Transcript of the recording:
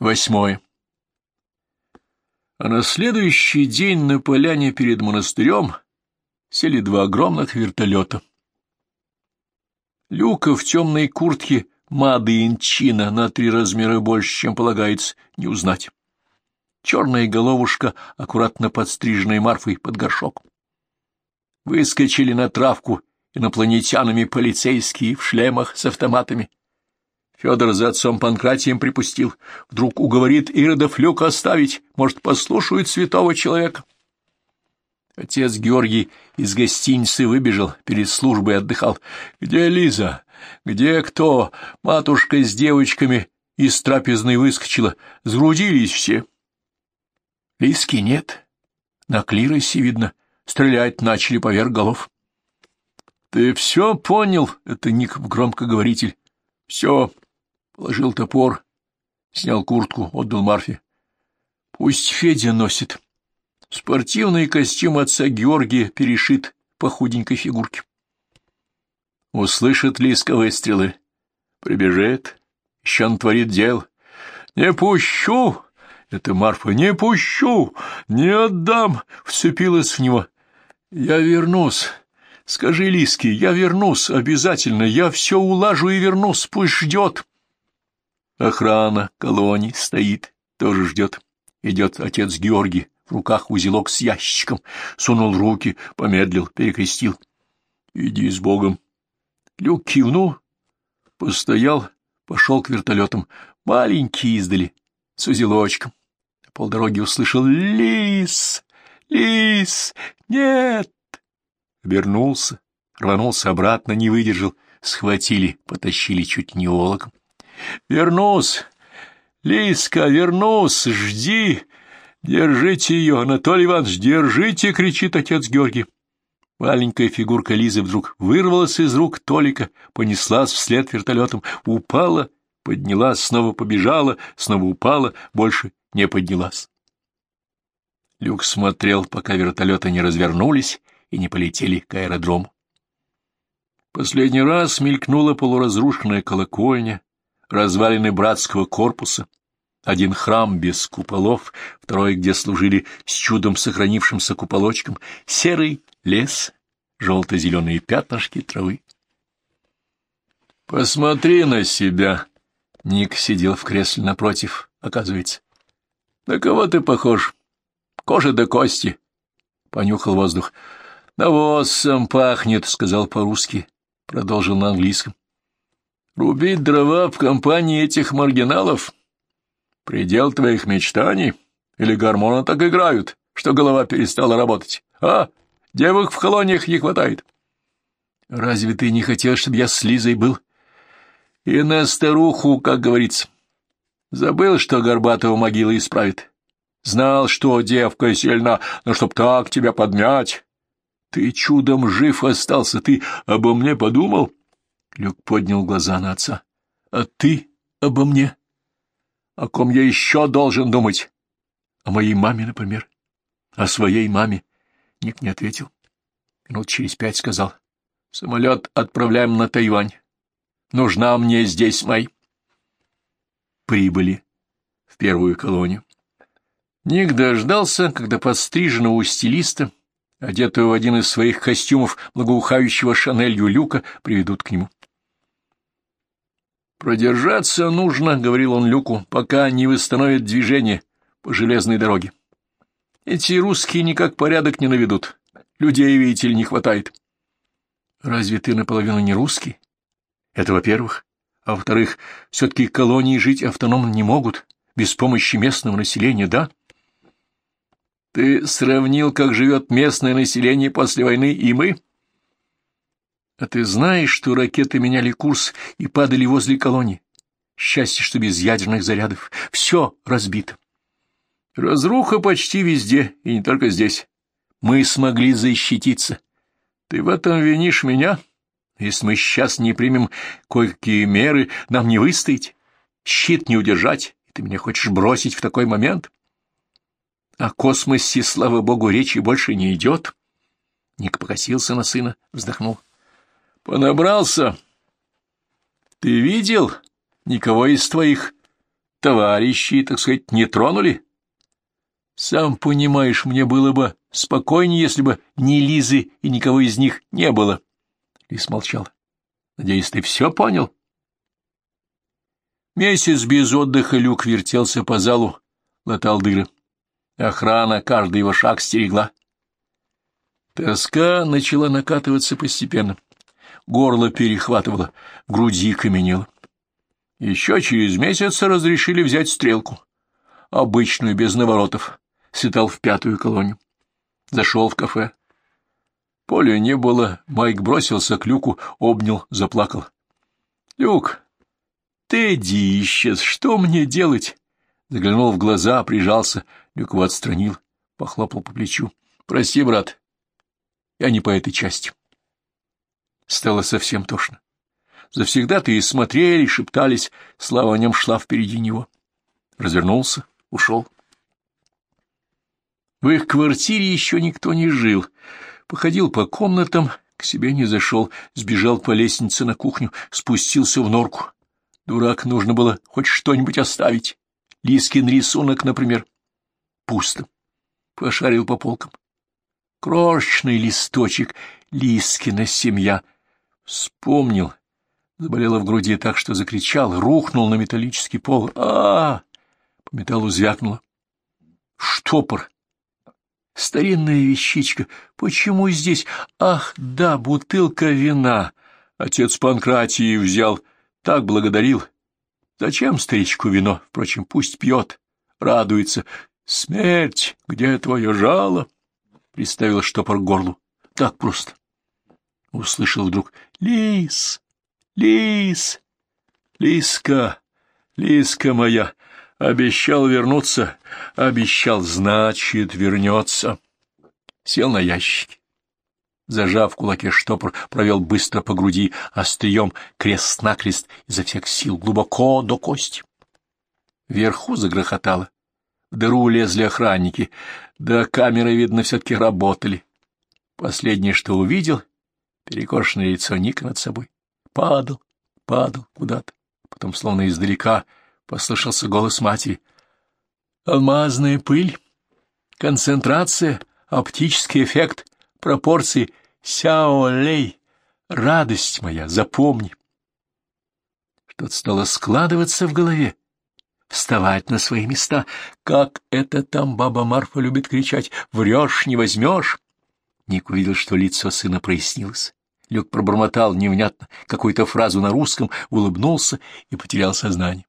Восьмое. А на следующий день на поляне перед монастырем сели два огромных вертолета. Люка в темной куртке Мады Инчина на три размера больше, чем полагается, не узнать. Черная головушка, аккуратно подстриженная Марфой под горшок. Выскочили на травку инопланетянами полицейские в шлемах с автоматами. Федор за отцом Панкратием припустил. Вдруг уговорит Иродов люк оставить, может, послушают святого человека. Отец Георгий из гостиницы выбежал, перед службой отдыхал. «Где Лиза? Где кто? Матушка с девочками из трапезной выскочила. Сгрудились все». Лиски нет. На клиросе видно. Стрелять начали поверх голов. — Ты все понял? — это Ник в громкоговоритель. — Все. Положил топор, снял куртку, отдал Марфе. Пусть Федя носит. Спортивный костюм отца Георгия перешит по худенькой фигурке. Услышит Лиска выстрелы. Прибежит, еще он творит дел. «Не пущу!» Это Марфа. «Не пущу! Не отдам!» Вцепилась в него. «Я вернусь. Скажи Лиске, я вернусь обязательно. Я все улажу и вернусь. Пусть ждет». Охрана колонии стоит, тоже ждет. Идет отец Георгий, в руках узелок с ящичком, сунул руки, помедлил, перекрестил. Иди с Богом. Люк кивнул, постоял, пошел к вертолетам, маленький издали, с узелочком. На полдороги услышал «Лис! Лис! Нет!» Обернулся, рванулся обратно, не выдержал, схватили, потащили чуть не волоком. Вернусь! Лиска, вернусь! Жди! Держите ее, Анатолий Иванович, держите! — кричит отец Георгий. Маленькая фигурка Лизы вдруг вырвалась из рук Толика, понеслась вслед вертолетом, упала, поднялась, снова побежала, снова упала, больше не поднялась. Люк смотрел, пока вертолеты не развернулись и не полетели к аэродрому. Последний раз мелькнула полуразрушенная колокольня, развалины братского корпуса, один храм без куполов, второй, где служили с чудом сохранившимся куполочком, серый лес, желто-зеленые пятнышки травы. «Посмотри на себя!» Ник сидел в кресле напротив, оказывается. «На кого ты похож? Кожа до кости!» Понюхал воздух. «Навозом пахнет», — сказал по-русски, продолжил на английском. Рубить дрова в компании этих маргиналов? Предел твоих мечтаний? Или гормоны так играют, что голова перестала работать? А, девок в колониях не хватает. Разве ты не хотел, чтобы я с Лизой был? И на старуху, как говорится. Забыл, что Горбатова могила исправит. Знал, что девка сильна, но чтоб так тебя подмять. Ты чудом жив остался, ты обо мне подумал? Люк поднял глаза на отца. — А ты обо мне? О ком я еще должен думать? О моей маме, например? О своей маме? Ник не ответил. Минут через пять сказал. — Самолет отправляем на Тайвань. Нужна мне здесь май. Прибыли в первую колонию. Ник дождался, когда подстриженного у стилиста, одетого в один из своих костюмов благоухающего Шанелью Люка, приведут к нему. «Продержаться нужно», — говорил он Люку, — «пока не восстановят движение по железной дороге. Эти русские никак порядок не наведут. Людей, видите ли, не хватает». «Разве ты наполовину не русский?» «Это во-первых. А во-вторых, все-таки колонии жить автономно не могут, без помощи местного населения, да?» «Ты сравнил, как живет местное население после войны и мы?» А ты знаешь, что ракеты меняли курс и падали возле колонии? Счастье, что без ядерных зарядов. Все разбито. Разруха почти везде, и не только здесь. Мы смогли защититься. Ты в этом винишь меня? Если мы сейчас не примем кое-какие меры, нам не выстоять, щит не удержать, ты меня хочешь бросить в такой момент? О космосе, слава богу, речи больше не идет. Ник покосился на сына, вздохнул. — Понабрался. Ты видел никого из твоих товарищи, так сказать, не тронули? Сам понимаешь, мне было бы спокойнее, если бы ни Лизы и никого из них не было. Лис молчал. Надеюсь, ты все понял? Месяц без отдыха Люк вертелся по залу, латал дыры. Охрана каждый его шаг стерегла. Тоска начала накатываться постепенно. Горло перехватывало, груди каменело. Еще через месяц разрешили взять стрелку. Обычную, без наворотов. Светал в пятую колонию. Зашел в кафе. Поля не было. Майк бросился к Люку, обнял, заплакал. — Люк, ты исчез, что мне делать? Заглянул в глаза, прижался. Люк его отстранил, похлопал по плечу. — Прости, брат, я не по этой части. Стало совсем тошно. Завсегда-то и смотрели, шептались, слава о нем шла впереди него. Развернулся, ушел. В их квартире еще никто не жил. Походил по комнатам, к себе не зашел, сбежал по лестнице на кухню, спустился в норку. Дурак, нужно было хоть что-нибудь оставить. Лискин рисунок, например. Пусто. Пошарил по полкам. Крошечный листочек, Лискина семья. Вспомнил. Заболело в груди так, что закричал, рухнул на металлический пол. а а! По металлу звякнуло. Штопор. Старинная вещичка. Почему здесь? Ах, да, бутылка вина. Отец Панкратии взял. Так благодарил. Зачем старичку вино? Впрочем, пусть пьет, радуется. Смерть, где твое жало? Приставил штопор к горлу. Так просто. Услышал вдруг «Лис! Лис! Лиска! Лиска моя! Обещал вернуться, обещал, значит, вернется!» Сел на ящике. Зажав в кулаке штопор, провел быстро по груди острием крест-накрест изо всех сил, глубоко до кости. Вверху загрохотало. В дыру лезли охранники, да камеры, видно, все-таки работали. Последнее, что увидел, перекошенное лицо Ника над собой. Падал, падал куда-то. Потом, словно издалека, послышался голос матери. «Алмазная пыль, концентрация, оптический эффект, пропорции, сяо-лей, радость моя, запомни». Что-то стало складываться в голове, вставать на свои места. Как это там баба Марфа любит кричать «Врешь, не возьмешь!» Ник увидел, что лицо сына прояснилось. Люк пробормотал невнятно какую-то фразу на русском, улыбнулся и потерял сознание.